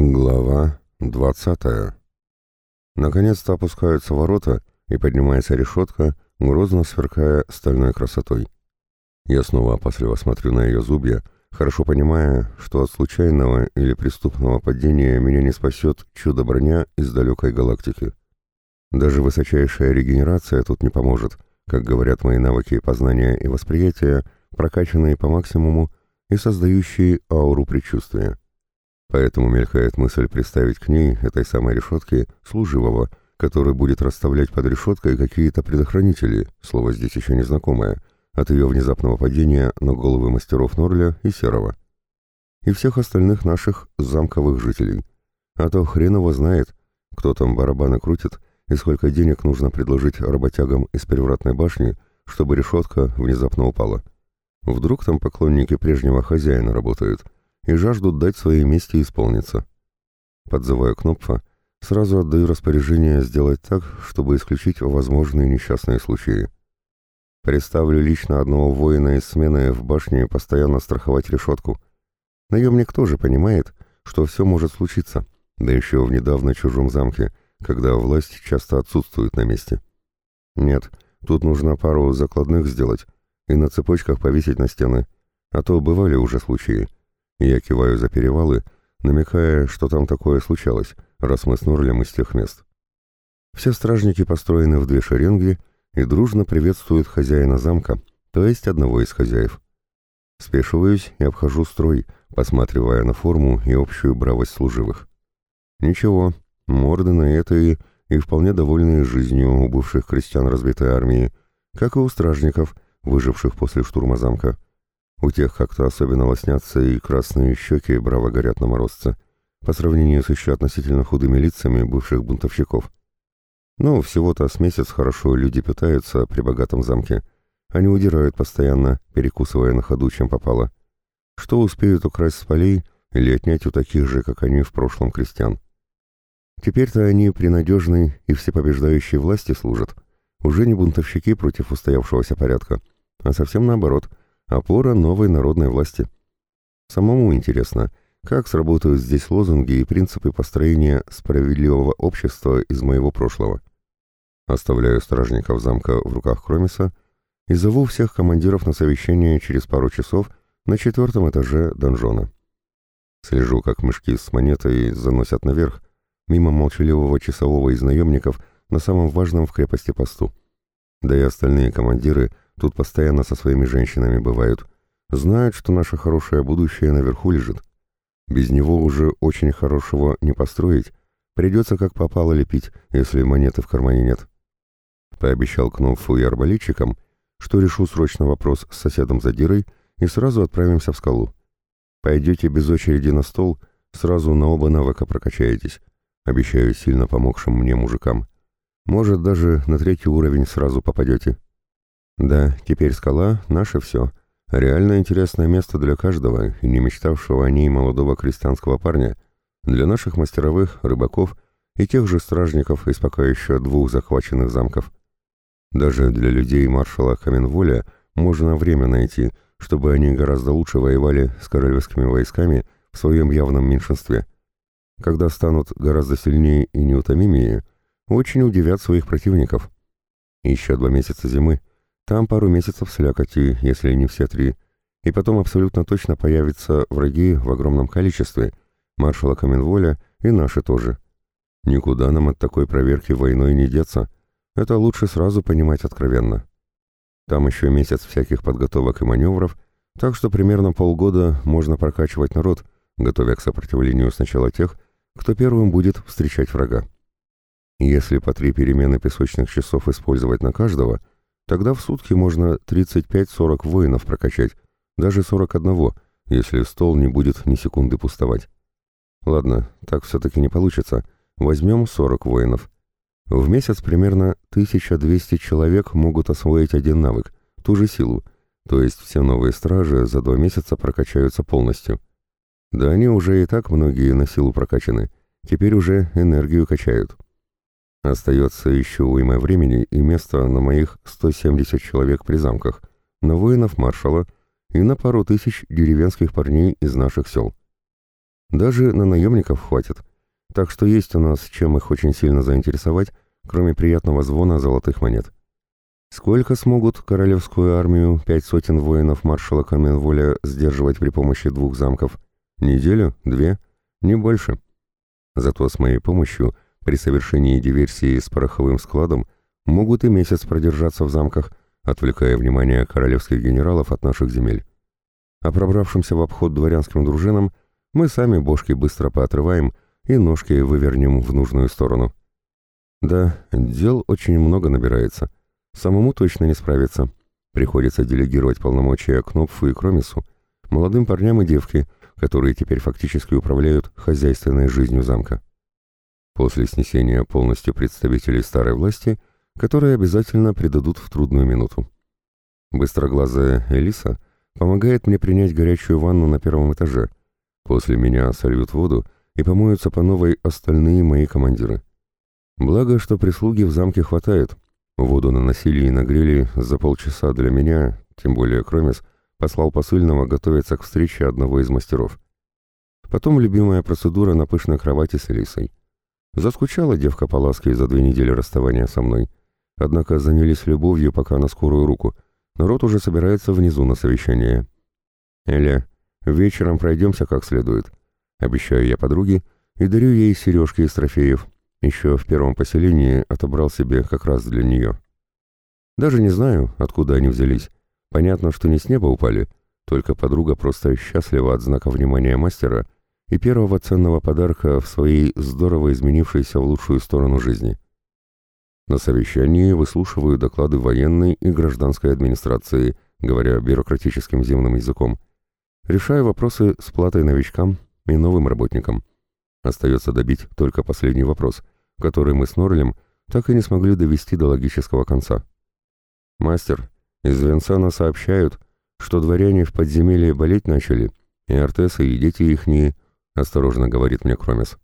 Глава двадцатая. Наконец-то опускаются ворота, и поднимается решетка, грозно сверкая стальной красотой. Я снова опасливо смотрю на ее зубья, хорошо понимая, что от случайного или преступного падения меня не спасет чудо-броня из далекой галактики. Даже высочайшая регенерация тут не поможет, как говорят мои навыки познания и восприятия, прокачанные по максимуму и создающие ауру предчувствия. Поэтому мелькает мысль представить к ней, этой самой решетке, служивого, который будет расставлять под решеткой какие-то предохранители, слово здесь еще незнакомое, от ее внезапного падения на головы мастеров Норля и Серого. И всех остальных наших замковых жителей. А то хрен его знает, кто там барабаны крутит и сколько денег нужно предложить работягам из перевратной башни, чтобы решетка внезапно упала. Вдруг там поклонники прежнего хозяина работают — и жаждут дать своей мести исполниться. Подзывая Кнопфа, сразу отдаю распоряжение сделать так, чтобы исключить возможные несчастные случаи. Представлю лично одного воина из смены в башне постоянно страховать решетку. Наемник тоже понимает, что все может случиться, да еще в недавно чужом замке, когда власть часто отсутствует на месте. Нет, тут нужно пару закладных сделать и на цепочках повесить на стены, а то бывали уже случаи, я киваю за перевалы, намекая, что там такое случалось, раз мы с Нурлем из тех мест. Все стражники построены в две шеренги и дружно приветствуют хозяина замка, то есть одного из хозяев. Спешиваюсь и обхожу строй, посматривая на форму и общую бравость служивых. Ничего, морды на это и, и вполне довольные жизнью у бывших крестьян разбитой армии, как и у стражников, выживших после штурма замка. У тех как-то особенно лоснятся и красные щеки браво горят на морозце, по сравнению с еще относительно худыми лицами бывших бунтовщиков. Ну, всего-то с месяц хорошо люди питаются при богатом замке. Они удирают постоянно, перекусывая на ходу, чем попало. Что успеют украсть с полей или отнять у таких же, как они в прошлом крестьян. Теперь-то они при надежной и всепобеждающей власти служат. Уже не бунтовщики против устоявшегося порядка, а совсем наоборот — опора новой народной власти. Самому интересно, как сработают здесь лозунги и принципы построения справедливого общества из моего прошлого. Оставляю стражников замка в руках Кромиса и зову всех командиров на совещание через пару часов на четвертом этаже донжона. Слежу, как мышки с монетой заносят наверх, мимо молчаливого часового из наемников на самом важном в крепости посту. Да и остальные командиры – Тут постоянно со своими женщинами бывают. Знают, что наше хорошее будущее наверху лежит. Без него уже очень хорошего не построить. Придется как попало лепить, если монеты в кармане нет. Пообещал Кнопфу и арбалетчикам, что решу срочно вопрос с соседом Задирой и сразу отправимся в скалу. Пойдете без очереди на стол, сразу на оба навыка прокачаетесь. Обещаю сильно помогшим мне мужикам. Может, даже на третий уровень сразу попадете. Да, теперь скала — наше все. Реально интересное место для каждого не мечтавшего о ней молодого крестьянского парня, для наших мастеровых, рыбаков и тех же стражников из пока еще двух захваченных замков. Даже для людей маршала Каменволя можно время найти, чтобы они гораздо лучше воевали с королевскими войсками в своем явном меньшинстве. Когда станут гораздо сильнее и неутомимее, очень удивят своих противников. Еще два месяца зимы — там пару месяцев слякоти, если не все три. И потом абсолютно точно появятся враги в огромном количестве. Маршала Каменволя и наши тоже. Никуда нам от такой проверки войной не деться. Это лучше сразу понимать откровенно. Там еще месяц всяких подготовок и маневров, так что примерно полгода можно прокачивать народ, готовя к сопротивлению сначала тех, кто первым будет встречать врага. Если по три перемены песочных часов использовать на каждого – Тогда в сутки можно 35-40 воинов прокачать, даже 41, если стол не будет ни секунды пустовать. Ладно, так все-таки не получится. Возьмем 40 воинов. В месяц примерно 1200 человек могут освоить один навык, ту же силу, то есть все новые стражи за два месяца прокачаются полностью. Да они уже и так многие на силу прокачаны, теперь уже энергию качают. Остается еще уйма времени и место на моих 170 человек при замках, на воинов маршала и на пару тысяч деревенских парней из наших сел. Даже на наемников хватит. Так что есть у нас чем их очень сильно заинтересовать, кроме приятного звона золотых монет. Сколько смогут королевскую армию, пять сотен воинов маршала Каменволя сдерживать при помощи двух замков? Неделю? Две? Не больше. Зато с моей помощью при совершении диверсии с пороховым складом могут и месяц продержаться в замках, отвлекая внимание королевских генералов от наших земель. А пробравшимся в обход дворянским дружинам мы сами бошки быстро поотрываем и ножки вывернем в нужную сторону. Да, дел очень много набирается. Самому точно не справиться. Приходится делегировать полномочия Кнопфу и Кромису, молодым парням и девке, которые теперь фактически управляют хозяйственной жизнью замка. После снесения полностью представителей старой власти, которые обязательно предадут в трудную минуту. Быстроглазая Элиса помогает мне принять горячую ванну на первом этаже. После меня сольют воду и помоются по новой остальные мои командиры. Благо, что прислуги в замке хватает. Воду наносили и нагрели за полчаса для меня, тем более Кромес послал посыльного готовиться к встрече одного из мастеров. Потом любимая процедура на пышной кровати с Элисой. Заскучала девка по ласке за две недели расставания со мной. Однако занялись любовью пока на скорую руку. Народ уже собирается внизу на совещание. «Эля, вечером пройдемся как следует», — обещаю я подруге и дарю ей сережки из трофеев, еще в первом поселении отобрал себе как раз для нее. Даже не знаю, откуда они взялись. Понятно, что не с неба упали, только подруга просто счастлива от знака внимания мастера и первого ценного подарка в своей здорово изменившейся в лучшую сторону жизни. На совещании выслушиваю доклады военной и гражданской администрации, говоря бюрократическим земным языком. Решаю вопросы с платой новичкам и новым работникам. Остается добить только последний вопрос, который мы с Норлем так и не смогли довести до логического конца. «Мастер, из Венсана сообщают, что дворяне в подземелье болеть начали, и Артесы, и дети ихние», — осторожно говорит мне Кромес.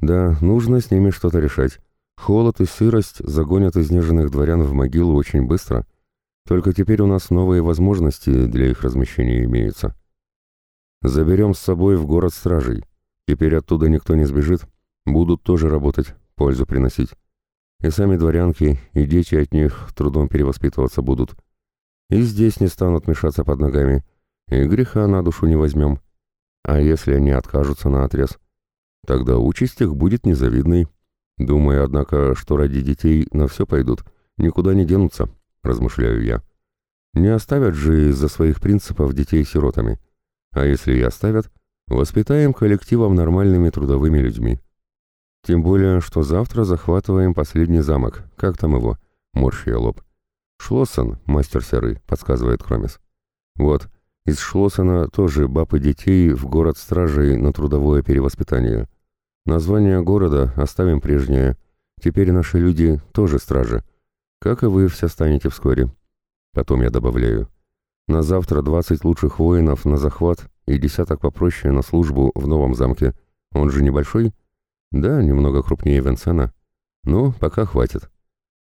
«Да, нужно с ними что-то решать. Холод и сырость загонят изнеженных дворян в могилу очень быстро. Только теперь у нас новые возможности для их размещения имеются. Заберем с собой в город стражей. Теперь оттуда никто не сбежит, будут тоже работать, пользу приносить. И сами дворянки, и дети от них трудом перевоспитываться будут. И здесь не станут мешаться под ногами, и греха на душу не возьмем. А если они откажутся на отрез, тогда участь их будет незавидной. Думаю, однако, что ради детей на все пойдут, никуда не денутся, размышляю я. Не оставят же из-за своих принципов детей сиротами. А если и оставят, Воспитаем коллективом нормальными трудовыми людьми. Тем более, что завтра захватываем последний замок. Как там его? Морщия лоб. Шлоссен, мастер серый, подсказывает Кромис. Вот, из Шлоссена тоже баб и детей в город стражей на трудовое перевоспитание. Название города оставим прежнее. Теперь наши люди тоже стражи. Как и вы все станете вскоре. Потом я добавляю. На завтра 20 лучших воинов на захват и десяток попроще на службу в новом замке. Он же небольшой? Да, немного крупнее Венсена. Но пока хватит.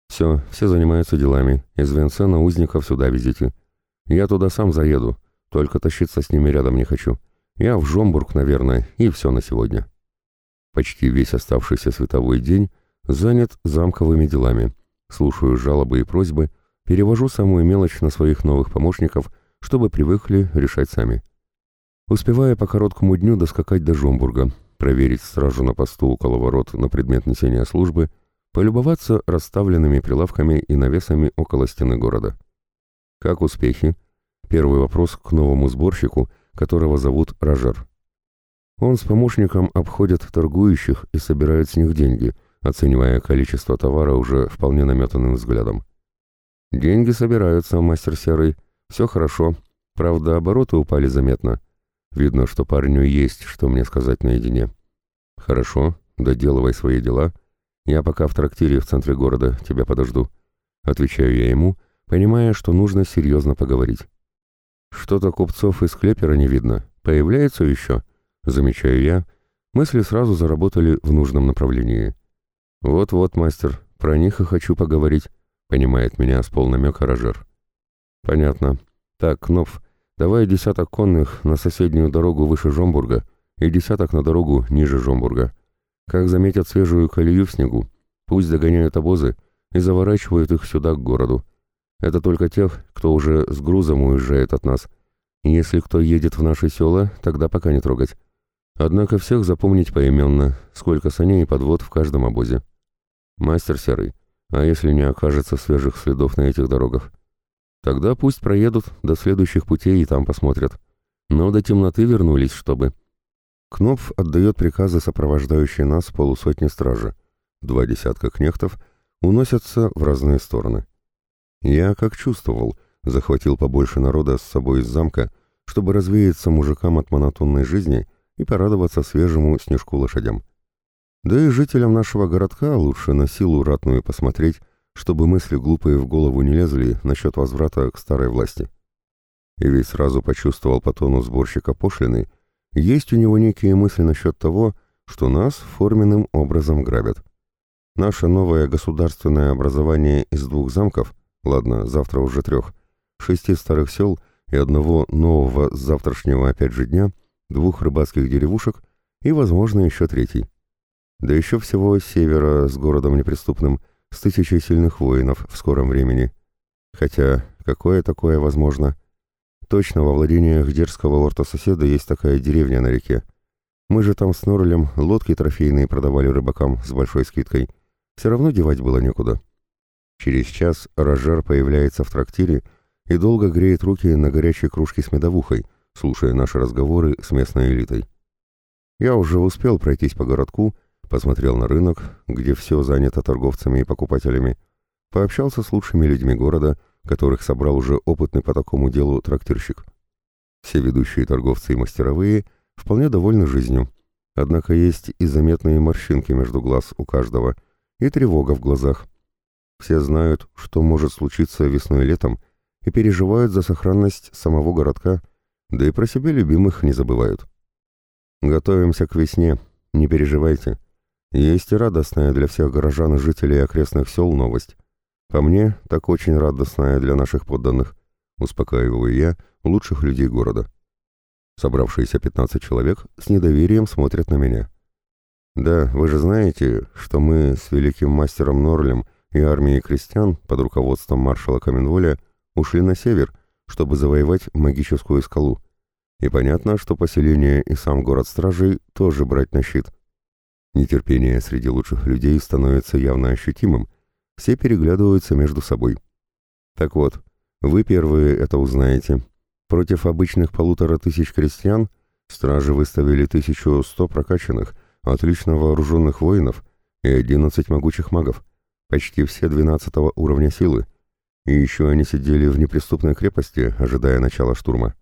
Все, все занимаются делами. Из Венсена узников сюда везите. Я туда сам заеду, только тащиться с ними рядом не хочу. Я в Жомбург, наверное, и все на сегодня. Почти весь оставшийся световой день занят замковыми делами. Слушаю жалобы и просьбы, перевожу самую мелочь на своих новых помощников, чтобы привыкли решать сами успевая по короткому дню доскакать до Жомбурга, проверить стражу на посту около ворот на предмет несения службы, полюбоваться расставленными прилавками и навесами около стены города. Как успехи? Первый вопрос к новому сборщику, которого зовут Рожер. Он с помощником обходит торгующих и собирает с них деньги, оценивая количество товара уже вполне наметанным взглядом. «Деньги собираются, мастер Серый. Все хорошо. Правда, обороты упали заметно. Видно, что парню есть, что мне сказать наедине. Хорошо, доделывай свои дела. Я пока в трактире в центре города тебя подожду. Отвечаю я ему, понимая, что нужно серьезно поговорить. Что-то купцов из клепера не видно. Появляется еще? Замечаю я. Мысли сразу заработали в нужном направлении. Вот-вот, мастер, про них и хочу поговорить, понимает меня с полнамека Рожер. Понятно. Так, Кнопф, Давай десяток конных на соседнюю дорогу выше Жомбурга. и десяток на дорогу ниже Жомбурга. Как заметят свежую колею в снегу, пусть догоняют обозы и заворачивают их сюда, к городу. Это только тех, кто уже с грузом уезжает от нас. Если кто едет в наши села, тогда пока не трогать. Однако всех запомнить поименно, сколько саней и подвод в каждом обозе. Мастер Серый, а если не окажется свежих следов на этих дорогах? Тогда пусть проедут до следующих путей и там посмотрят. Но до темноты вернулись, чтобы... Кнопф отдает приказы сопровождающие нас полусотни стражи. Два десятка кнехтов уносятся в разные стороны. Я, как чувствовал, захватил побольше народа с собой из замка, чтобы развеяться мужикам от монотонной жизни и порадоваться свежему снежку лошадям. Да и жителям нашего городка лучше на силу ратную посмотреть, чтобы мысли глупые в голову не лезли насчет возврата к старой власти. И ведь сразу почувствовал по тону сборщика пошлины, есть у него некие мысли насчет того, что нас форменным образом грабят. Наше новое государственное образование из двух замков, ладно, завтра уже трех, шести старых сел и одного нового с завтрашнего опять же дня, двух рыбацких деревушек и, возможно, еще третий. Да еще всего севера с городом неприступным, с тысячей сильных воинов в скором времени. Хотя, какое такое возможно? Точно во владениях дерзкого орта-соседа есть такая деревня на реке. Мы же там с Норлем лодки трофейные продавали рыбакам с большой скидкой. Все равно девать было некуда. Через час Рожар появляется в трактире и долго греет руки на горячей кружке с медовухой, слушая наши разговоры с местной элитой. Я уже успел пройтись по городку, посмотрел на рынок, где все занято торговцами и покупателями, пообщался с лучшими людьми города, которых собрал уже опытный по такому делу трактирщик. Все ведущие торговцы и мастеровые вполне довольны жизнью, однако есть и заметные морщинки между глаз у каждого, и тревога в глазах. Все знают, что может случиться весной и летом, и переживают за сохранность самого городка, да и про себя любимых не забывают. Готовимся к весне, не переживайте. Есть и радостная для всех горожан и жителей окрестных сел новость. По мне, так очень радостная для наших подданных. Успокаиваю я лучших людей города. Собравшиеся 15 человек с недоверием смотрят на меня. Да, вы же знаете, что мы с великим мастером Норлем и армией крестьян под руководством маршала Каменволя ушли на север, чтобы завоевать магическую скалу. И понятно, что поселение и сам город стражей тоже брать на щит. Нетерпение среди лучших людей становится явно ощутимым, все переглядываются между собой. Так вот, вы первые это узнаете. Против обычных полутора тысяч крестьян стражи выставили 1100 прокачанных, отлично вооруженных воинов и 11 могучих магов, почти все 12 уровня силы. И еще они сидели в неприступной крепости, ожидая начала штурма.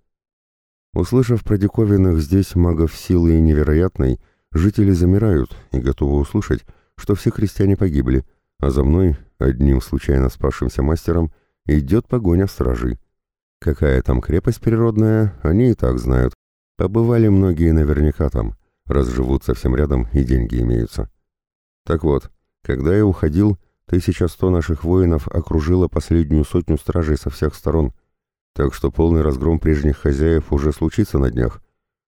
Услышав про диковинных здесь магов силы невероятной, жители замирают и готовы услышать, что все крестьяне погибли, а за мной, одним случайно спасшимся мастером, идет погоня стражей. Какая там крепость природная, они и так знают. Побывали многие наверняка там, раз живут совсем рядом и деньги имеются. Так вот, когда я уходил, 1100 наших воинов окружило последнюю сотню стражей со всех сторон, так что полный разгром прежних хозяев уже случится на днях.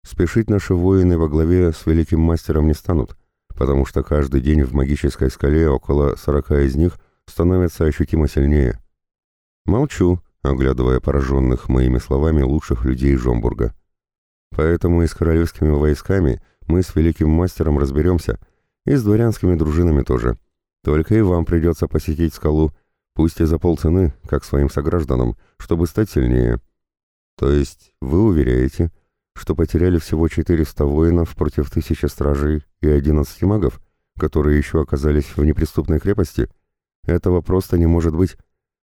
Спешить наши воины во главе с великим мастером не станут, потому что каждый день в магической скале около сорока из них становится ощутимо сильнее. Молчу, оглядывая пораженных моими словами лучших людей Жомбурга. Поэтому и с королевскими войсками мы с великим мастером разберемся, и с дворянскими дружинами тоже. Только и вам придется посетить скалу, пусть и за полцены, как своим согражданам, чтобы стать сильнее. То есть вы уверяете, что потеряли всего 400 воинов против тысячи стражей и 11 магов, которые еще оказались в неприступной крепости? Этого просто не может быть.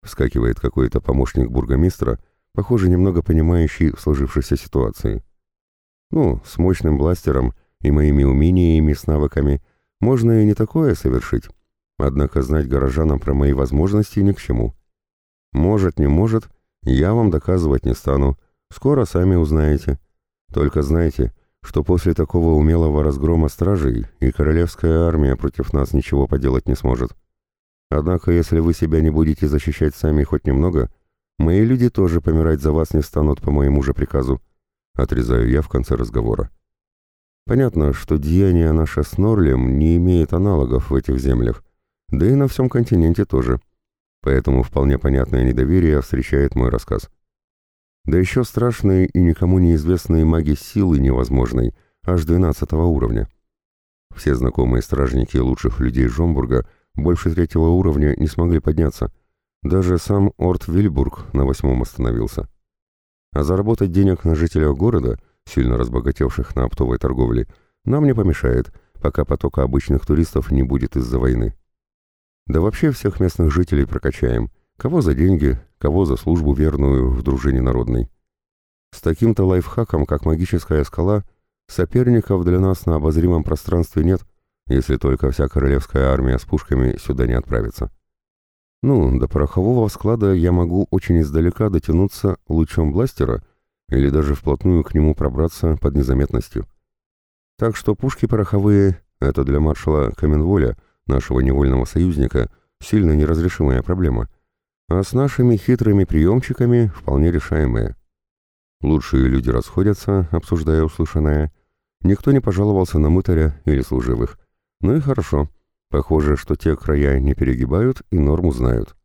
Вскакивает какой-то помощник бургомистра, похоже, немного понимающий в сложившейся ситуации. Ну, с мощным бластером и моими умениями с навыками можно и не такое совершить. Однако знать горожанам про мои возможности ни к чему. Может, не может, я вам доказывать не стану. Скоро сами узнаете. Только знайте, что после такого умелого разгрома стражей и королевская армия против нас ничего поделать не сможет. Однако, если вы себя не будете защищать сами хоть немного, мои люди тоже помирать за вас не станут по моему же приказу. Отрезаю я в конце разговора. Понятно, что деяние наше с Норлем не имеет аналогов в этих землях, да и на всем континенте тоже. Поэтому вполне понятное недоверие встречает мой рассказ. Да еще страшные и никому неизвестные маги силы невозможной, аж 12 уровня. Все знакомые стражники лучших людей Жомбурга больше третьего уровня не смогли подняться. Даже сам Орт Вильбург на восьмом остановился. А заработать денег на жителях города, сильно разбогатевших на оптовой торговле, нам не помешает, пока потока обычных туристов не будет из-за войны. Да вообще всех местных жителей прокачаем, кого за деньги, кого за службу верную в дружине народной. С таким-то лайфхаком, как магическая скала, соперников для нас на обозримом пространстве нет, если только вся королевская армия с пушками сюда не отправится. Ну, до порохового склада я могу очень издалека дотянуться лучом бластера или даже вплотную к нему пробраться под незаметностью. Так что пушки пороховые — это для маршала Каменволя, нашего невольного союзника, сильно неразрешимая проблема, а с нашими хитрыми приемчиками вполне решаемая. Лучшие люди расходятся, обсуждая услышанное. Никто не пожаловался на мытаря или служивых. Ну и хорошо. Похоже, что те края не перегибают и норму знают.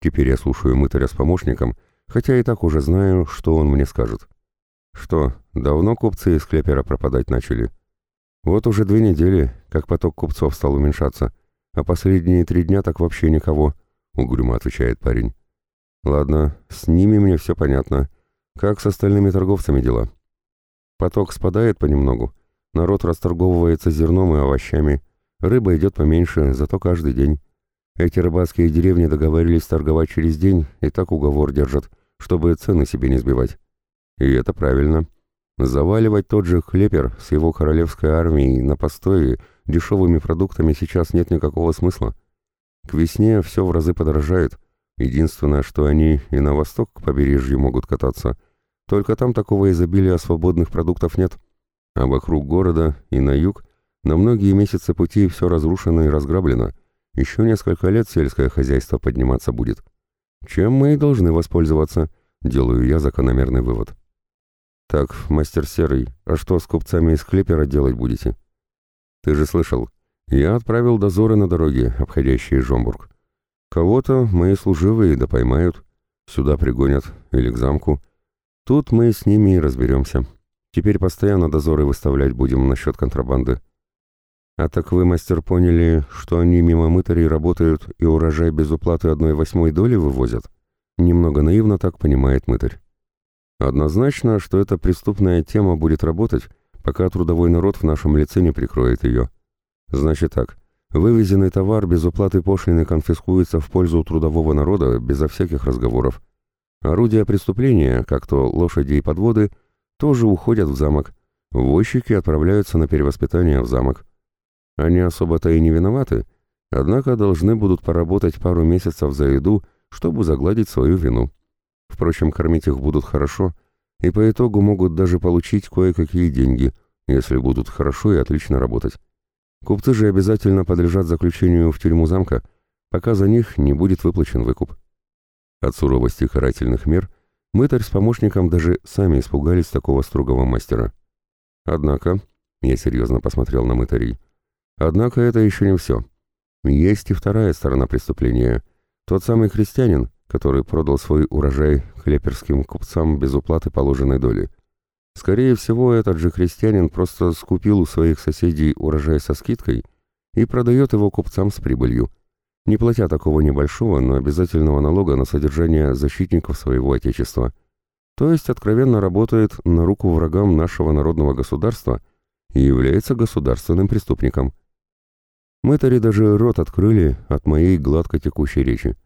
Теперь я слушаю мытаря с помощником, хотя и так уже знаю, что он мне скажет. Что, давно купцы из клепера пропадать начали? Вот уже две недели, как поток купцов стал уменьшаться, а последние три дня так вообще никого, — угрюмо отвечает парень. Ладно, с ними мне все понятно. Как с остальными торговцами дела? Поток спадает понемногу, народ расторговывается зерном и овощами, Рыба идет поменьше, зато каждый день. Эти рыбацкие деревни договорились торговать через день и так уговор держат, чтобы цены себе не сбивать. И это правильно. Заваливать тот же Хлепер с его королевской армией на постое дешевыми продуктами сейчас нет никакого смысла. К весне все в разы подорожает. Единственное, что они и на восток к побережью могут кататься. Только там такого изобилия свободных продуктов нет. А вокруг города и на юг на многие месяцы пути все разрушено и разграблено. Еще несколько лет сельское хозяйство подниматься будет. Чем мы и должны воспользоваться, делаю я закономерный вывод. Так, мастер Серый, а что с купцами из Клепера делать будете? Ты же слышал, я отправил дозоры на дороге, обходящие Жомбург. Кого-то мои служивые да поймают, сюда пригонят или к замку. Тут мы с ними и разберемся. Теперь постоянно дозоры выставлять будем насчет контрабанды. «А так вы, мастер, поняли, что они мимо мытарей работают и урожай без уплаты одной восьмой доли вывозят?» Немного наивно так понимает мытарь. «Однозначно, что эта преступная тема будет работать, пока трудовой народ в нашем лице не прикроет ее. Значит так, вывезенный товар без уплаты пошлины конфискуется в пользу трудового народа безо всяких разговоров. Орудия преступления, как то лошади и подводы, тоже уходят в замок. Возчики отправляются на перевоспитание в замок. Они особо-то и не виноваты, однако должны будут поработать пару месяцев за еду, чтобы загладить свою вину. Впрочем, кормить их будут хорошо, и по итогу могут даже получить кое-какие деньги, если будут хорошо и отлично работать. Купцы же обязательно подлежат заключению в тюрьму замка, пока за них не будет выплачен выкуп. От суровости карательных мер мытарь с помощником даже сами испугались такого строгого мастера. Однако, я серьезно посмотрел на мытарей, Однако это еще не все. Есть и вторая сторона преступления. Тот самый крестьянин, который продал свой урожай хлеперским купцам без уплаты положенной доли. Скорее всего, этот же крестьянин просто скупил у своих соседей урожай со скидкой и продает его купцам с прибылью, не платя такого небольшого, но обязательного налога на содержание защитников своего отечества. То есть откровенно работает на руку врагам нашего народного государства и является государственным преступником. Мэтари даже рот открыли от моей гладко текущей речи.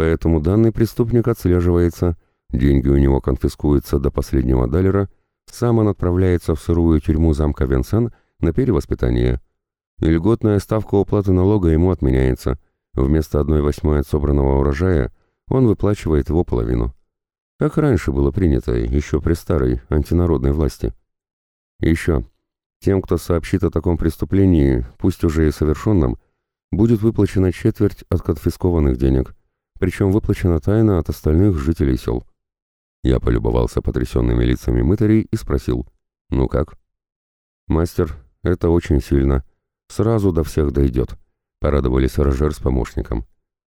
Поэтому данный преступник отслеживается, деньги у него конфискуются до последнего далера, сам он отправляется в сырую тюрьму замка Венсен на перевоспитание. И льготная ставка уплаты налога ему отменяется. Вместо одной восьмой от собранного урожая он выплачивает его половину. Как раньше было принято, еще при старой антинародной власти. еще, тем, кто сообщит о таком преступлении, пусть уже и совершенном, будет выплачена четверть от конфискованных денег, причем выплачена тайно от остальных жителей сел. Я полюбовался потрясенными лицами мытарей и спросил, «Ну как?» «Мастер, это очень сильно. Сразу до всех дойдет», — порадовались Рожер с помощником.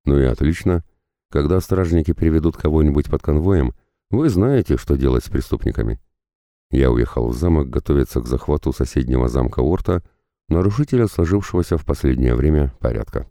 «Ну и отлично. Когда стражники приведут кого-нибудь под конвоем, вы знаете, что делать с преступниками». Я уехал в замок готовиться к захвату соседнего замка Орта, нарушителя сложившегося в последнее время порядка.